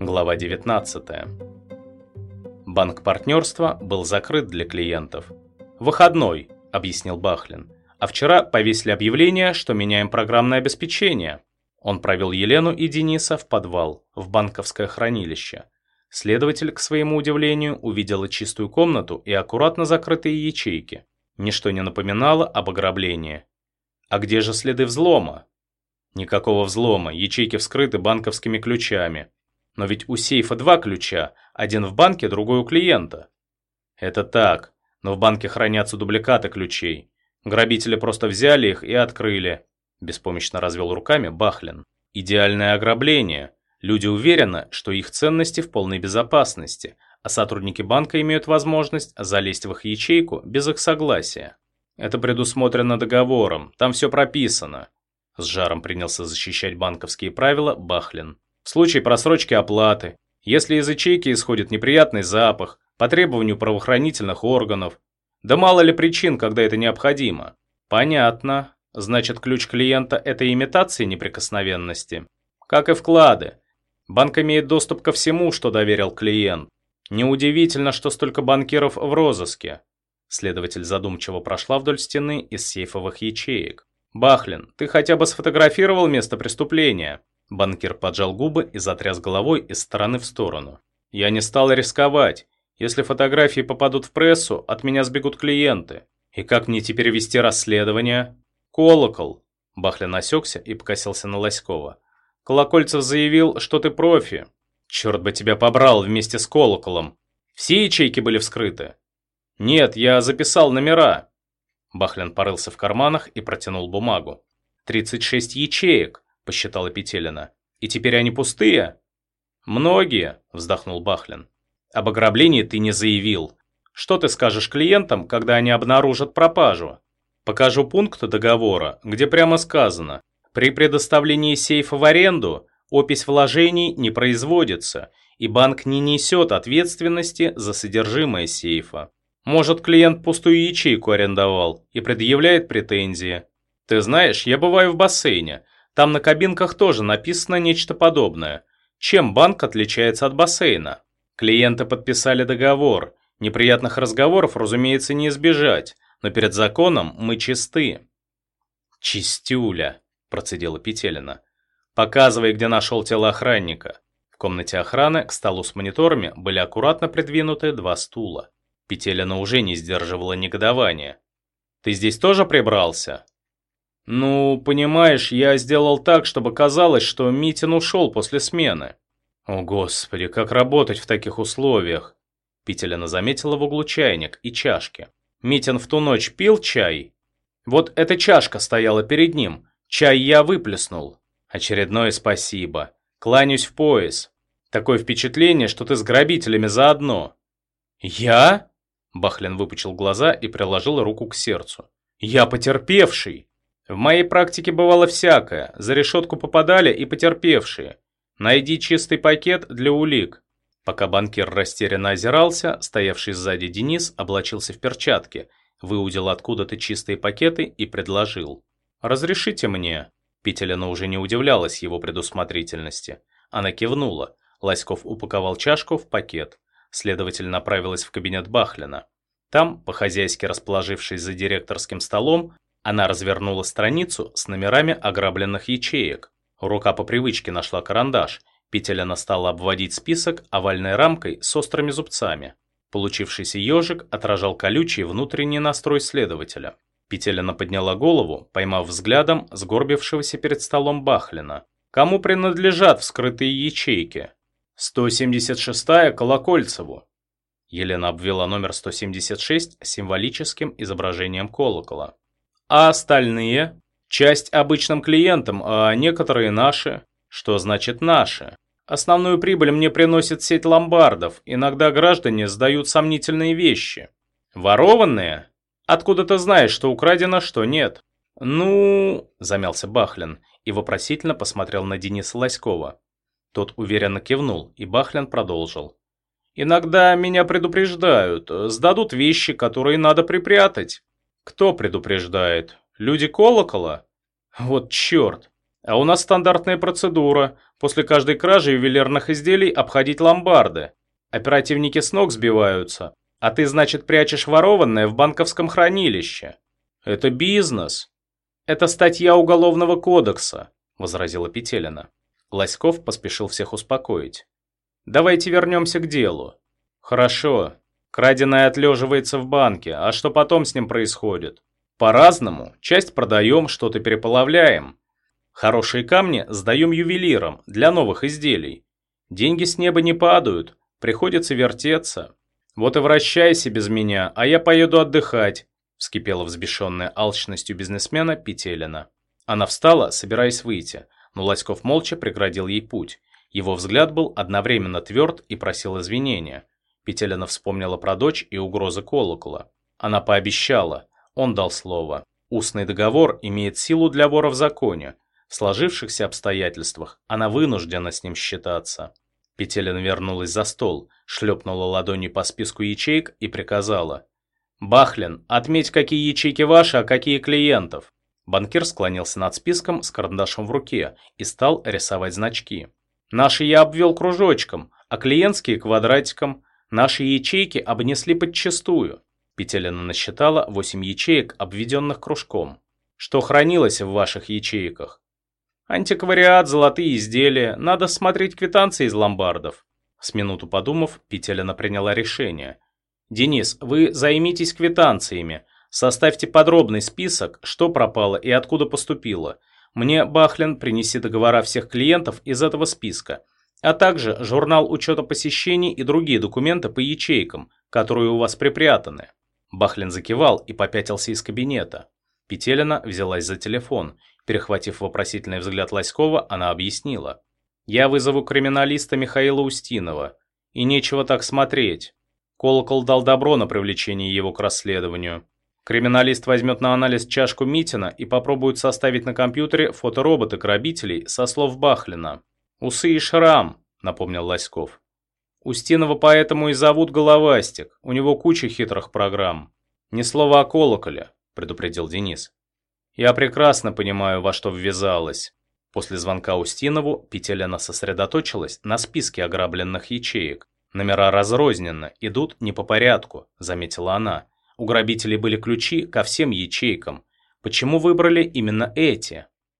Глава 19. Банк партнерства был закрыт для клиентов. «Выходной», — объяснил Бахлин. «А вчера повесили объявление, что меняем программное обеспечение». Он провел Елену и Дениса в подвал, в банковское хранилище. Следователь, к своему удивлению, увидела чистую комнату и аккуратно закрытые ячейки. Ничто не напоминало об ограблении. А где же следы взлома? Никакого взлома, ячейки вскрыты банковскими ключами. Но ведь у сейфа два ключа, один в банке, другой у клиента. Это так, но в банке хранятся дубликаты ключей. Грабители просто взяли их и открыли. Беспомощно развел руками Бахлин. Идеальное ограбление. Люди уверены, что их ценности в полной безопасности, а сотрудники банка имеют возможность залезть в их ячейку без их согласия. Это предусмотрено договором, там все прописано. С жаром принялся защищать банковские правила Бахлин. В случае просрочки оплаты, если из ячейки исходит неприятный запах, по требованию правоохранительных органов. Да мало ли причин, когда это необходимо. Понятно. Значит, ключ клиента – это имитация неприкосновенности. Как и вклады. Банк имеет доступ ко всему, что доверил клиент. Неудивительно, что столько банкиров в розыске. Следователь задумчиво прошла вдоль стены из сейфовых ячеек. «Бахлин, ты хотя бы сфотографировал место преступления?» Банкир поджал губы и затряс головой из стороны в сторону. «Я не стал рисковать. Если фотографии попадут в прессу, от меня сбегут клиенты. И как мне теперь вести расследование? Колокол. Бахлин осекся и покосился на Лоськова. Колокольцев заявил, что ты профи. Черт бы тебя побрал вместе с колоколом. Все ячейки были вскрыты? Нет, я записал номера. Бахлин порылся в карманах и протянул бумагу. «Тридцать шесть ячеек», — посчитала Петелина. «И теперь они пустые?» «Многие», — вздохнул Бахлин. Об ограблении ты не заявил. Что ты скажешь клиентам, когда они обнаружат пропажу? Покажу пункт договора, где прямо сказано, при предоставлении сейфа в аренду опись вложений не производится, и банк не несет ответственности за содержимое сейфа. Может, клиент пустую ячейку арендовал и предъявляет претензии. Ты знаешь, я бываю в бассейне. Там на кабинках тоже написано нечто подобное. Чем банк отличается от бассейна? Клиенты подписали договор. Неприятных разговоров, разумеется, не избежать, но перед законом мы чисты. «Чистюля», – процедила Петелина. «Показывай, где нашел тело охранника». В комнате охраны к столу с мониторами были аккуратно придвинуты два стула. Петелина уже не сдерживала негодования. «Ты здесь тоже прибрался?» «Ну, понимаешь, я сделал так, чтобы казалось, что Митин ушел после смены». О господи, как работать в таких условиях? Петелина заметила в углу чайник и чашки. Митин в ту ночь пил чай? Вот эта чашка стояла перед ним. Чай я выплеснул. Очередное спасибо. Кланяюсь в пояс. Такое впечатление, что ты с грабителями заодно. Я? Бахлин выпучил глаза и приложил руку к сердцу. Я потерпевший. В моей практике бывало всякое. За решетку попадали и потерпевшие. Найди чистый пакет для улик. Пока банкир растерянно озирался, стоявший сзади Денис облачился в перчатки, выудил откуда-то чистые пакеты и предложил. «Разрешите мне?» Петелина уже не удивлялась его предусмотрительности. Она кивнула. Лоськов упаковал чашку в пакет. Следователь направилась в кабинет Бахлина. Там, по-хозяйски расположившись за директорским столом, она развернула страницу с номерами ограбленных ячеек. Рука по привычке нашла карандаш. Петелина стала обводить список овальной рамкой с острыми зубцами. Получившийся ежик отражал колючий внутренний настрой следователя. Петелина подняла голову, поймав взглядом сгорбившегося перед столом Бахлина. Кому принадлежат вскрытые ячейки? 176-я Колокольцеву. Елена обвела номер 176 символическим изображением колокола. А остальные? Часть обычным клиентам, а некоторые наши. Что значит наши? Основную прибыль мне приносит сеть ломбардов. Иногда граждане сдают сомнительные вещи. Ворованные? Откуда ты знаешь, что украдено, что нет? Ну, замялся Бахлин и вопросительно посмотрел на Дениса Лоськова. Тот уверенно кивнул, и Бахлин продолжил. «Иногда меня предупреждают, сдадут вещи, которые надо припрятать». «Кто предупреждает? Люди колокола? Вот черт. А у нас стандартная процедура. После каждой кражи ювелирных изделий обходить ломбарды. Оперативники с ног сбиваются. А ты, значит, прячешь ворованное в банковском хранилище. Это бизнес. Это статья Уголовного кодекса, возразила Петелина. Лоськов поспешил всех успокоить. Давайте вернемся к делу. Хорошо. Краденое отлеживается в банке, а что потом с ним происходит? По-разному. Часть продаем, что-то переплавляем. Хорошие камни сдаем ювелирам для новых изделий. Деньги с неба не падают, приходится вертеться. Вот и вращайся без меня, а я поеду отдыхать, вскипела взбешенная алчностью бизнесмена Петелина. Она встала, собираясь выйти, но Лоськов молча преградил ей путь. Его взгляд был одновременно тверд и просил извинения. Петелина вспомнила про дочь и угрозы колокола. Она пообещала, он дал слово. Устный договор имеет силу для вора в законе. В сложившихся обстоятельствах она вынуждена с ним считаться. Петелина вернулась за стол, шлепнула ладонью по списку ячеек и приказала. «Бахлин, отметь, какие ячейки ваши, а какие клиентов». Банкир склонился над списком с карандашом в руке и стал рисовать значки. «Наши я обвел кружочком, а клиентские квадратиком. Наши ячейки обнесли подчистую. Петелина насчитала 8 ячеек, обведенных кружком. Что хранилось в ваших ячейках? Антиквариат, золотые изделия, надо смотреть квитанции из ломбардов. С минуту подумав, Петелина приняла решение. Денис, вы займитесь квитанциями. Составьте подробный список, что пропало и откуда поступило. Мне, Бахлин, принеси договора всех клиентов из этого списка, а также журнал учета посещений и другие документы по ячейкам, которые у вас припрятаны. Бахлин закивал и попятился из кабинета. Петелина взялась за телефон. Перехватив вопросительный взгляд Лоськова, она объяснила. «Я вызову криминалиста Михаила Устинова. И нечего так смотреть. Колокол дал добро на привлечение его к расследованию. Криминалист возьмет на анализ чашку Митина и попробует составить на компьютере фотороботы грабителей со слов Бахлина. «Усы и шрам», — напомнил Лоськов. Устинова поэтому и зовут Головастик, у него куча хитрых программ. Ни слова о колоколе, предупредил Денис. Я прекрасно понимаю, во что ввязалась. После звонка Устинову Петелина сосредоточилась на списке ограбленных ячеек. Номера разрозненно, идут не по порядку, заметила она. У грабителей были ключи ко всем ячейкам. Почему выбрали именно эти?